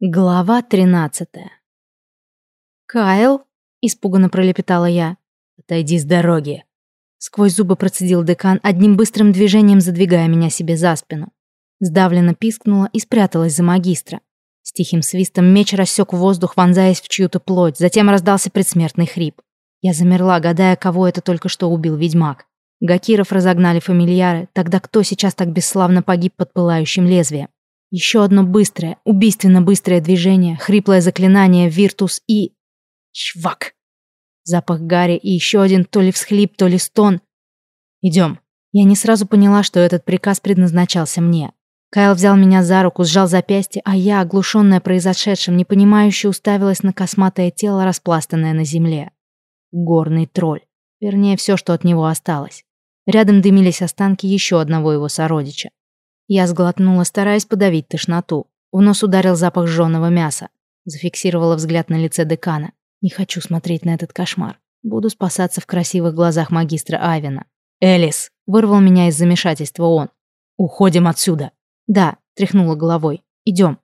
Глава тринадцатая. «Кайл?» – испуганно пролепетала я. «Отойди с дороги!» Сквозь зубы процедил декан, одним быстрым движением задвигая меня себе за спину. Сдавленно пискнула и спряталась за магистра. С тихим свистом меч рассек воздух, вонзаясь в чью-то плоть, затем раздался предсмертный хрип. Я замерла, гадая, кого это только что убил ведьмак. Гакиров разогнали фамильяры, тогда кто сейчас так бесславно погиб под пылающим лезвием? Еще одно быстрое, убийственно быстрое движение, хриплое заклинание «Виртус» и... Чвак! Запах гари и еще один то ли всхлип, то ли стон. «Идем». Я не сразу поняла, что этот приказ предназначался мне. Кайл взял меня за руку, сжал запястье, а я, оглушенная произошедшим, непонимающе уставилась на косматое тело, распластанное на земле. Горный тролль. Вернее, все, что от него осталось. Рядом дымились останки еще одного его сородича. Я сглотнула, стараясь подавить тошноту. В нос ударил запах жженого мяса. Зафиксировала взгляд на лице декана. Не хочу смотреть на этот кошмар. Буду спасаться в красивых глазах магистра Авина. «Элис!» — вырвал меня из замешательства он. «Уходим отсюда!» «Да», — тряхнула головой. «Идем».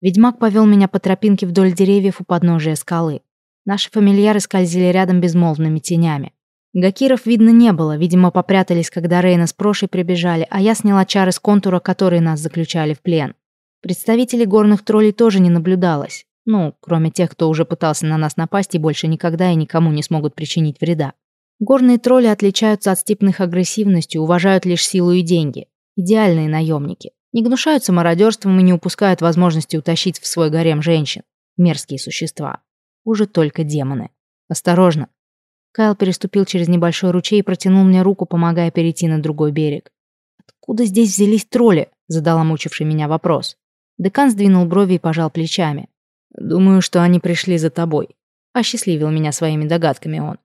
Ведьмак повел меня по тропинке вдоль деревьев у подножия скалы. Наши фамильяры скользили рядом безмолвными тенями. Гакиров видно не было, видимо, попрятались, когда Рейна с Прошей прибежали, а я сняла чары с контура, которые нас заключали в плен. Представителей горных троллей тоже не наблюдалось. Ну, кроме тех, кто уже пытался на нас напасть и больше никогда и никому не смогут причинить вреда. Горные тролли отличаются от степных агрессивностью, уважают лишь силу и деньги. Идеальные наемники. Не гнушаются мародерством и не упускают возможности утащить в свой гарем женщин. Мерзкие существа. Уже только демоны. Осторожно, Кайл переступил через небольшой ручей и протянул мне руку, помогая перейти на другой берег. «Откуда здесь взялись тролли?» — задала мучивший меня вопрос. Декан сдвинул брови и пожал плечами. «Думаю, что они пришли за тобой», — осчастливил меня своими догадками он.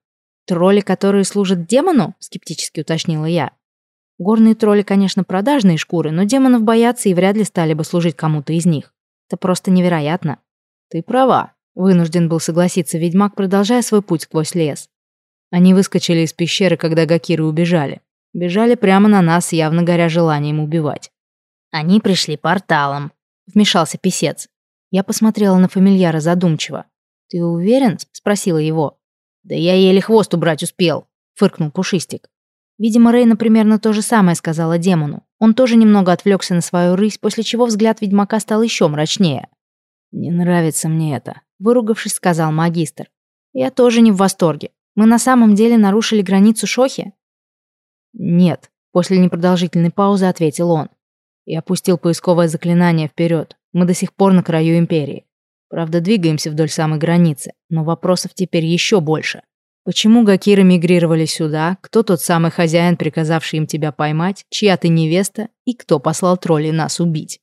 «Тролли, которые служат демону?» — скептически уточнила я. Горные тролли, конечно, продажные шкуры, но демонов боятся и вряд ли стали бы служить кому-то из них. Это просто невероятно. Ты права, вынужден был согласиться ведьмак, продолжая свой путь сквозь лес. Они выскочили из пещеры, когда гакиры убежали. Бежали прямо на нас, явно горя желанием убивать. Они пришли порталом. Вмешался писец. Я посмотрела на фамильяра задумчиво. «Ты уверен?» — спросила его. «Да я еле хвост убрать успел», — фыркнул Пушистик. Видимо, Рейна примерно то же самое сказала демону. Он тоже немного отвлекся на свою рысь, после чего взгляд ведьмака стал еще мрачнее. «Не нравится мне это», — выругавшись, сказал магистр. «Я тоже не в восторге. Мы на самом деле нарушили границу Шохи? Нет, после непродолжительной паузы ответил он. И опустил поисковое заклинание вперед. Мы до сих пор на краю империи. Правда, двигаемся вдоль самой границы, но вопросов теперь еще больше. Почему гакиры мигрировали сюда? Кто тот самый хозяин, приказавший им тебя поймать? Чья ты невеста? И кто послал тролли нас убить?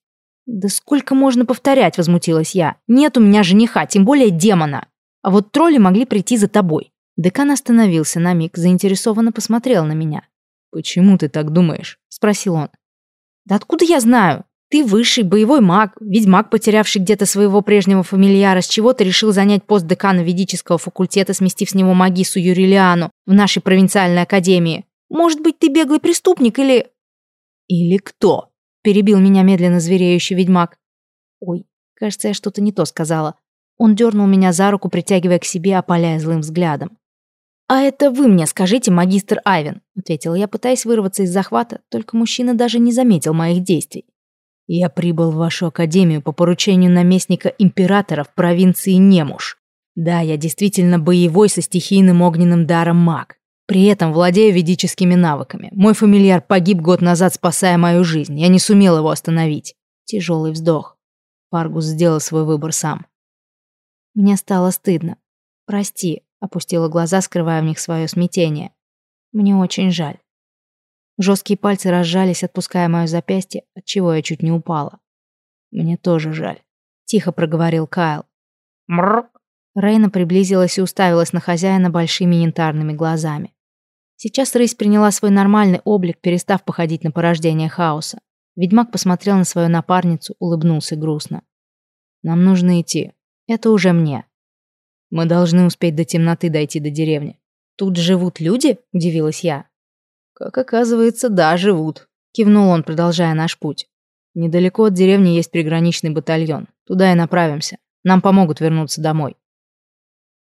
«Да сколько можно повторять?» – возмутилась я. «Нет у меня жениха, тем более демона. А вот тролли могли прийти за тобой. Декан остановился на миг, заинтересованно посмотрел на меня. «Почему ты так думаешь?» – спросил он. «Да откуда я знаю? Ты высший боевой маг, ведьмак, потерявший где-то своего прежнего фамильяра, с чего ты решил занять пост декана ведического факультета, сместив с него магису Юрилиану в нашей провинциальной академии. Может быть, ты беглый преступник или...» «Или кто?» – перебил меня медленно звереющий ведьмак. «Ой, кажется, я что-то не то сказала». Он дернул меня за руку, притягивая к себе, опаляя злым взглядом. «А это вы мне скажите, магистр Айвен», — ответила я, пытаясь вырваться из захвата, только мужчина даже не заметил моих действий. «Я прибыл в вашу академию по поручению наместника императора в провинции Немуш. Да, я действительно боевой со стихийным огненным даром маг. При этом владею ведическими навыками. Мой фамильяр погиб год назад, спасая мою жизнь. Я не сумел его остановить». Тяжелый вздох. Паргус сделал свой выбор сам. Мне стало стыдно. Прости, Опустила глаза, скрывая в них свое смятение. Мне очень жаль. Жесткие пальцы разжались, отпуская мое запястье, от чего я чуть не упала. Мне тоже жаль. Тихо проговорил Кайл. Мрр. Рейна приблизилась и уставилась на хозяина большими янтарными глазами. Сейчас рысь приняла свой нормальный облик, перестав походить на порождение хаоса. Ведьмак посмотрел на свою напарницу, улыбнулся грустно. «Нам нужно идти. Это уже мне. Мы должны успеть до темноты дойти до деревни. Тут живут люди? Удивилась я. Как оказывается, да, живут. Кивнул он, продолжая наш путь. Недалеко от деревни есть приграничный батальон. Туда и направимся. Нам помогут вернуться домой.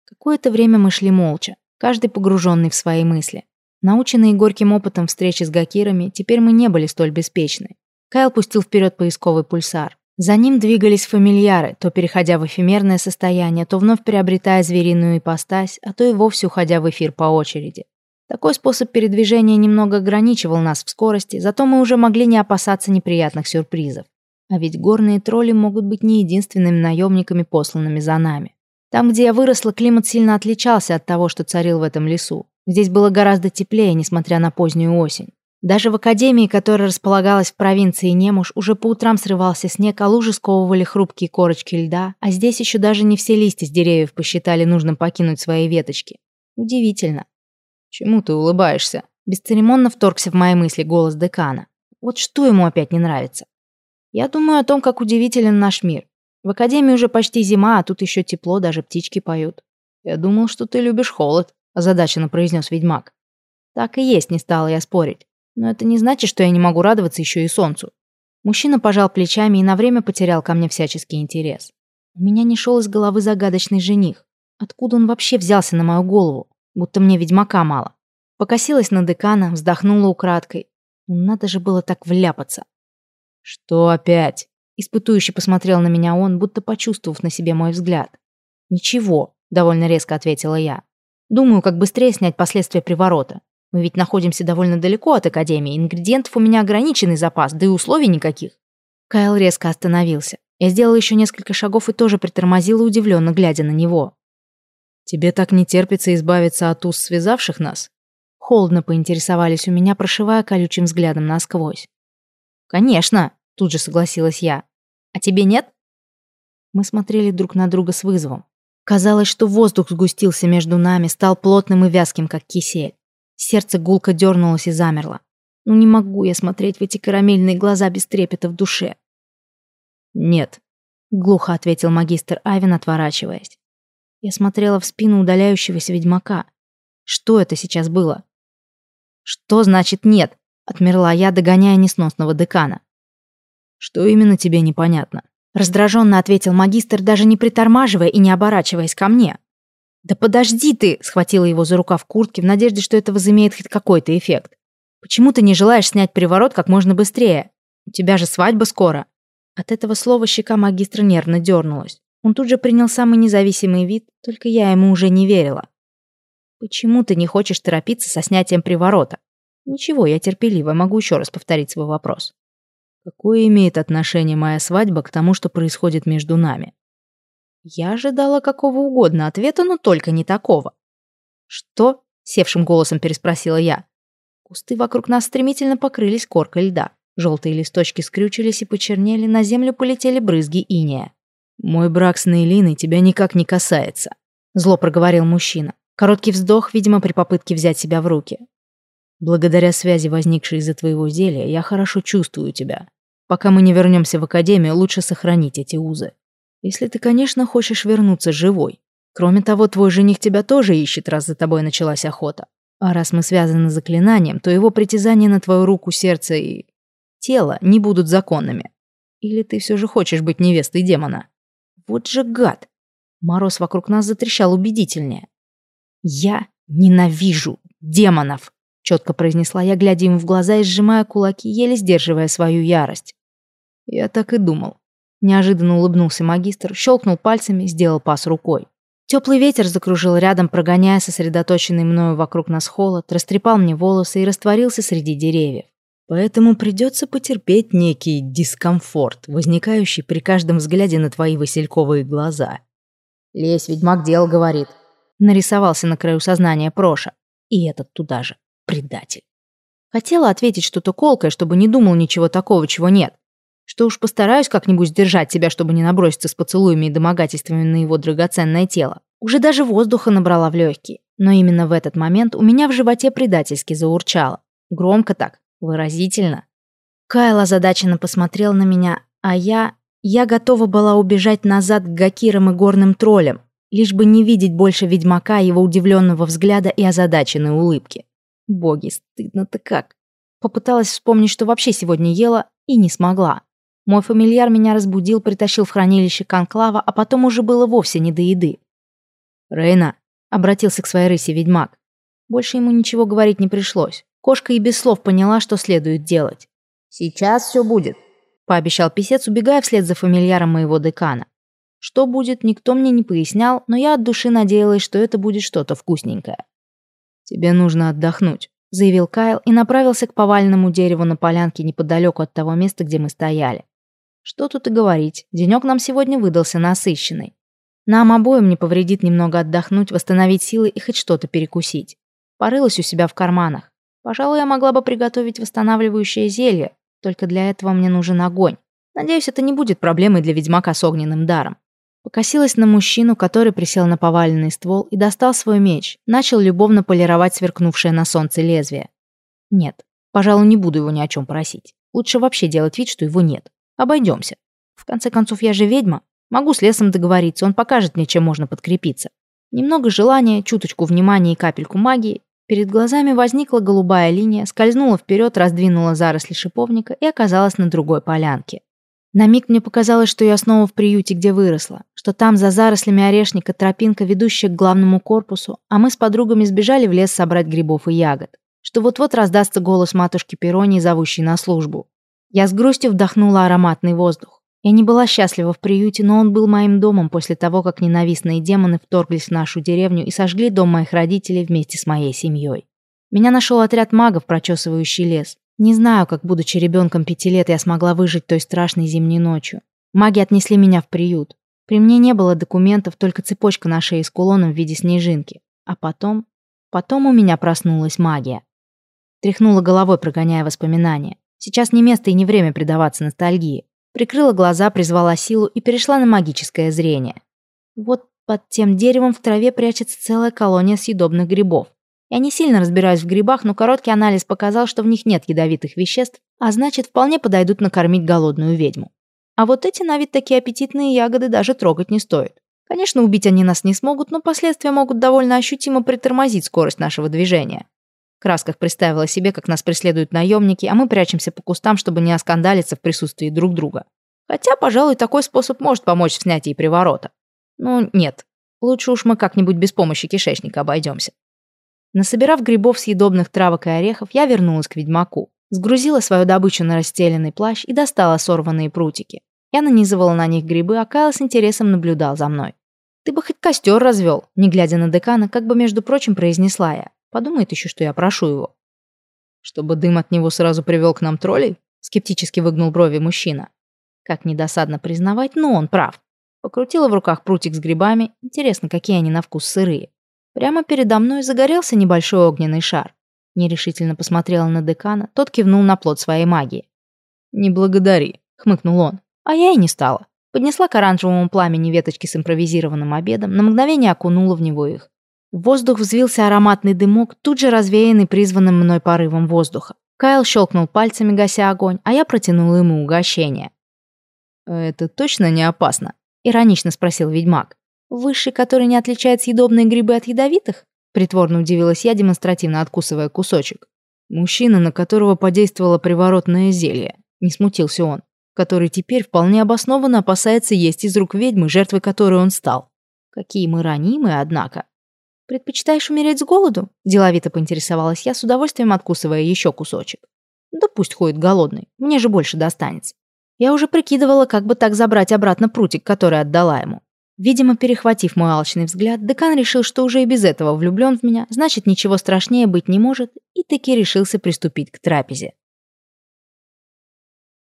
Какое-то время мы шли молча, каждый погруженный в свои мысли. Наученные горьким опытом встречи с гакирами, теперь мы не были столь беспечны. Кайл пустил вперед поисковый пульсар. За ним двигались фамильяры, то переходя в эфемерное состояние, то вновь приобретая звериную ипостась, а то и вовсе уходя в эфир по очереди. Такой способ передвижения немного ограничивал нас в скорости, зато мы уже могли не опасаться неприятных сюрпризов. А ведь горные тролли могут быть не единственными наемниками, посланными за нами. Там, где я выросла, климат сильно отличался от того, что царил в этом лесу. Здесь было гораздо теплее, несмотря на позднюю осень. Даже в академии, которая располагалась в провинции Немуш, уже по утрам срывался снег, а лужи сковывали хрупкие корочки льда, а здесь еще даже не все листья с деревьев посчитали нужным покинуть свои веточки. Удивительно. «Чему ты улыбаешься?» Бесцеремонно вторгся в мои мысли голос декана. Вот что ему опять не нравится? Я думаю о том, как удивителен наш мир. В академии уже почти зима, а тут еще тепло, даже птички поют. Я думал, что ты любишь холод, озадаченно произнес ведьмак. Так и есть, не стала я спорить. Но это не значит, что я не могу радоваться еще и солнцу. Мужчина пожал плечами и на время потерял ко мне всяческий интерес. У меня не шел из головы загадочный жених. Откуда он вообще взялся на мою голову? Будто мне ведьмака мало. Покосилась на декана, вздохнула украдкой. Ну, надо же было так вляпаться. «Что опять?» Испытующе посмотрел на меня он, будто почувствовав на себе мой взгляд. «Ничего», — довольно резко ответила я. «Думаю, как быстрее снять последствия приворота. Мы ведь находимся довольно далеко от Академии, ингредиентов у меня ограниченный запас, да и условий никаких». Кайл резко остановился. Я сделала еще несколько шагов и тоже притормозила, удивленно глядя на него. «Тебе так не терпится избавиться от уз, связавших нас?» Холодно поинтересовались у меня, прошивая колючим взглядом насквозь. «Конечно», — тут же согласилась я. «А тебе нет?» Мы смотрели друг на друга с вызовом. Казалось, что воздух сгустился между нами, стал плотным и вязким, как кисель. Сердце гулко дернулось и замерло. Ну не могу я смотреть в эти карамельные глаза без трепета в душе. «Нет», — глухо ответил магистр Айвен, отворачиваясь. Я смотрела в спину удаляющегося ведьмака. Что это сейчас было? «Что значит нет?» — отмерла я, догоняя несносного декана. «Что именно тебе непонятно?» Раздраженно ответил магистр, даже не притормаживая и не оборачиваясь ко мне. «Да подожди ты!» — схватила его за рукав куртки в надежде, что это возымеет хоть какой-то эффект. «Почему ты не желаешь снять приворот как можно быстрее? У тебя же свадьба скоро!» От этого слова щека магистра нервно дернулась. Он тут же принял самый независимый вид, только я ему уже не верила. «Почему ты не хочешь торопиться со снятием приворота?» «Ничего, я терпеливо, могу еще раз повторить свой вопрос». «Какое имеет отношение моя свадьба к тому, что происходит между нами?» Я ожидала какого угодно ответа, но только не такого. «Что?» — севшим голосом переспросила я. Кусты вокруг нас стремительно покрылись коркой льда. Желтые листочки скрючились и почернели, на землю полетели брызги иния. «Мой брак с Нейлиной тебя никак не касается», — зло проговорил мужчина. Короткий вздох, видимо, при попытке взять себя в руки. «Благодаря связи, возникшей из-за твоего зелья, я хорошо чувствую тебя. Пока мы не вернемся в академию, лучше сохранить эти узы. Если ты, конечно, хочешь вернуться живой. Кроме того, твой жених тебя тоже ищет, раз за тобой началась охота. А раз мы связаны заклинанием, то его притязания на твою руку, сердце и тело не будут законными. Или ты все же хочешь быть невестой демона?» Вот же гад! Мороз вокруг нас затрещал убедительнее. «Я ненавижу демонов!» четко произнесла я, глядя ему в глаза и сжимая кулаки, еле сдерживая свою ярость. «Я так и думал». Неожиданно улыбнулся магистр, щелкнул пальцами, сделал пас рукой. Теплый ветер закружил рядом, прогоняя сосредоточенный мною вокруг нас холод, растрепал мне волосы и растворился среди деревьев. Поэтому придется потерпеть некий дискомфорт, возникающий при каждом взгляде на твои васильковые глаза. «Лезь, ведьмак дел говорит», — нарисовался на краю сознания Проша. И этот туда же. Предатель. Хотела ответить что-то колкое, чтобы не думал ничего такого, чего нет. Что уж постараюсь как-нибудь сдержать себя, чтобы не наброситься с поцелуями и домогательствами на его драгоценное тело. Уже даже воздуха набрала в легкие. Но именно в этот момент у меня в животе предательски заурчало. Громко так, Выразительно. Кайл озадаченно посмотрел на меня, а я... Я готова была убежать назад к Гакирам и горным троллям, лишь бы не видеть больше ведьмака, его удивленного взгляда и озадаченной улыбки. Боги, стыдно-то как. Попыталась вспомнить, что вообще сегодня ела, и не смогла. Мой фамильяр меня разбудил, притащил в хранилище конклава, а потом уже было вовсе не до еды. «Рейна», — обратился к своей рысе ведьмак. Больше ему ничего говорить не пришлось. Кошка и без слов поняла, что следует делать. «Сейчас все будет», — пообещал писец, убегая вслед за фамильяром моего декана. Что будет, никто мне не пояснял, но я от души надеялась, что это будет что-то вкусненькое. «Тебе нужно отдохнуть», — заявил Кайл и направился к поваленному дереву на полянке неподалеку от того места, где мы стояли. Что тут и говорить, денек нам сегодня выдался насыщенный. Нам обоим не повредит немного отдохнуть, восстановить силы и хоть что-то перекусить. Порылась у себя в карманах. Пожалуй, я могла бы приготовить восстанавливающее зелье, только для этого мне нужен огонь. Надеюсь, это не будет проблемой для ведьмака с огненным даром. Покосилась на мужчину, который присел на поваленный ствол и достал свой меч, начал любовно полировать сверкнувшее на солнце лезвие. Нет, пожалуй, не буду его ни о чем просить. Лучше вообще делать вид, что его нет. Обойдемся. В конце концов, я же ведьма. Могу с лесом договориться, он покажет мне, чем можно подкрепиться. Немного желания, чуточку внимания и капельку магии. Перед глазами возникла голубая линия, скользнула вперед, раздвинула заросли шиповника и оказалась на другой полянке. На миг мне показалось, что я снова в приюте, где выросла, что там за зарослями орешника тропинка, ведущая к главному корпусу, а мы с подругами сбежали в лес собрать грибов и ягод, что вот-вот раздастся голос матушки Перонии, зовущей на службу. Я с грустью вдохнула ароматный воздух. Я не была счастлива в приюте, но он был моим домом после того, как ненавистные демоны вторглись в нашу деревню и сожгли дом моих родителей вместе с моей семьей. Меня нашел отряд магов, прочесывающий лес. Не знаю, как, будучи ребенком пяти лет, я смогла выжить той страшной зимней ночью. Маги отнесли меня в приют. При мне не было документов, только цепочка на шее с кулоном в виде снежинки. А потом... Потом у меня проснулась магия. Тряхнула головой, прогоняя воспоминания. Сейчас не место и не время предаваться ностальгии. Прикрыла глаза, призвала силу и перешла на магическое зрение. Вот под тем деревом в траве прячется целая колония съедобных грибов. Я не сильно разбираюсь в грибах, но короткий анализ показал, что в них нет ядовитых веществ, а значит, вполне подойдут накормить голодную ведьму. А вот эти на вид такие аппетитные ягоды даже трогать не стоит. Конечно, убить они нас не смогут, но последствия могут довольно ощутимо притормозить скорость нашего движения красках представила себе, как нас преследуют наемники, а мы прячемся по кустам, чтобы не оскандалиться в присутствии друг друга. Хотя, пожалуй, такой способ может помочь в снятии приворота. Ну, нет. Лучше уж мы как-нибудь без помощи кишечника обойдемся. Насобирав грибов, съедобных травок и орехов, я вернулась к ведьмаку. Сгрузила свою добычу на расстеленный плащ и достала сорванные прутики. Я нанизывала на них грибы, а Кайл с интересом наблюдал за мной. «Ты бы хоть костер развел», не глядя на декана, как бы, между прочим, произнесла я. Подумает еще, что я прошу его. Чтобы дым от него сразу привел к нам троллей? Скептически выгнул брови мужчина. Как недосадно признавать, но он прав. Покрутила в руках прутик с грибами. Интересно, какие они на вкус сырые. Прямо передо мной загорелся небольшой огненный шар. Нерешительно посмотрела на декана, тот кивнул на плод своей магии. «Не благодари», — хмыкнул он. А я и не стала. Поднесла к оранжевому пламени веточки с импровизированным обедом, на мгновение окунула в него их. В воздух взвился ароматный дымок, тут же развеянный призванным мной порывом воздуха. Кайл щелкнул пальцами, гася огонь, а я протянула ему угощение. «Это точно не опасно?» — иронично спросил ведьмак. «Высший, который не отличает съедобные грибы от ядовитых?» Притворно удивилась я, демонстративно откусывая кусочек. «Мужчина, на которого подействовало приворотное зелье», — не смутился он, который теперь вполне обоснованно опасается есть из рук ведьмы, жертвой которой он стал. Какие мы ранимые, однако. «Предпочитаешь умереть с голоду?» – деловито поинтересовалась я, с удовольствием откусывая еще кусочек. «Да пусть ходит голодный, мне же больше достанется». Я уже прикидывала, как бы так забрать обратно прутик, который отдала ему. Видимо, перехватив мой алчный взгляд, декан решил, что уже и без этого влюблен в меня, значит, ничего страшнее быть не может, и таки решился приступить к трапезе.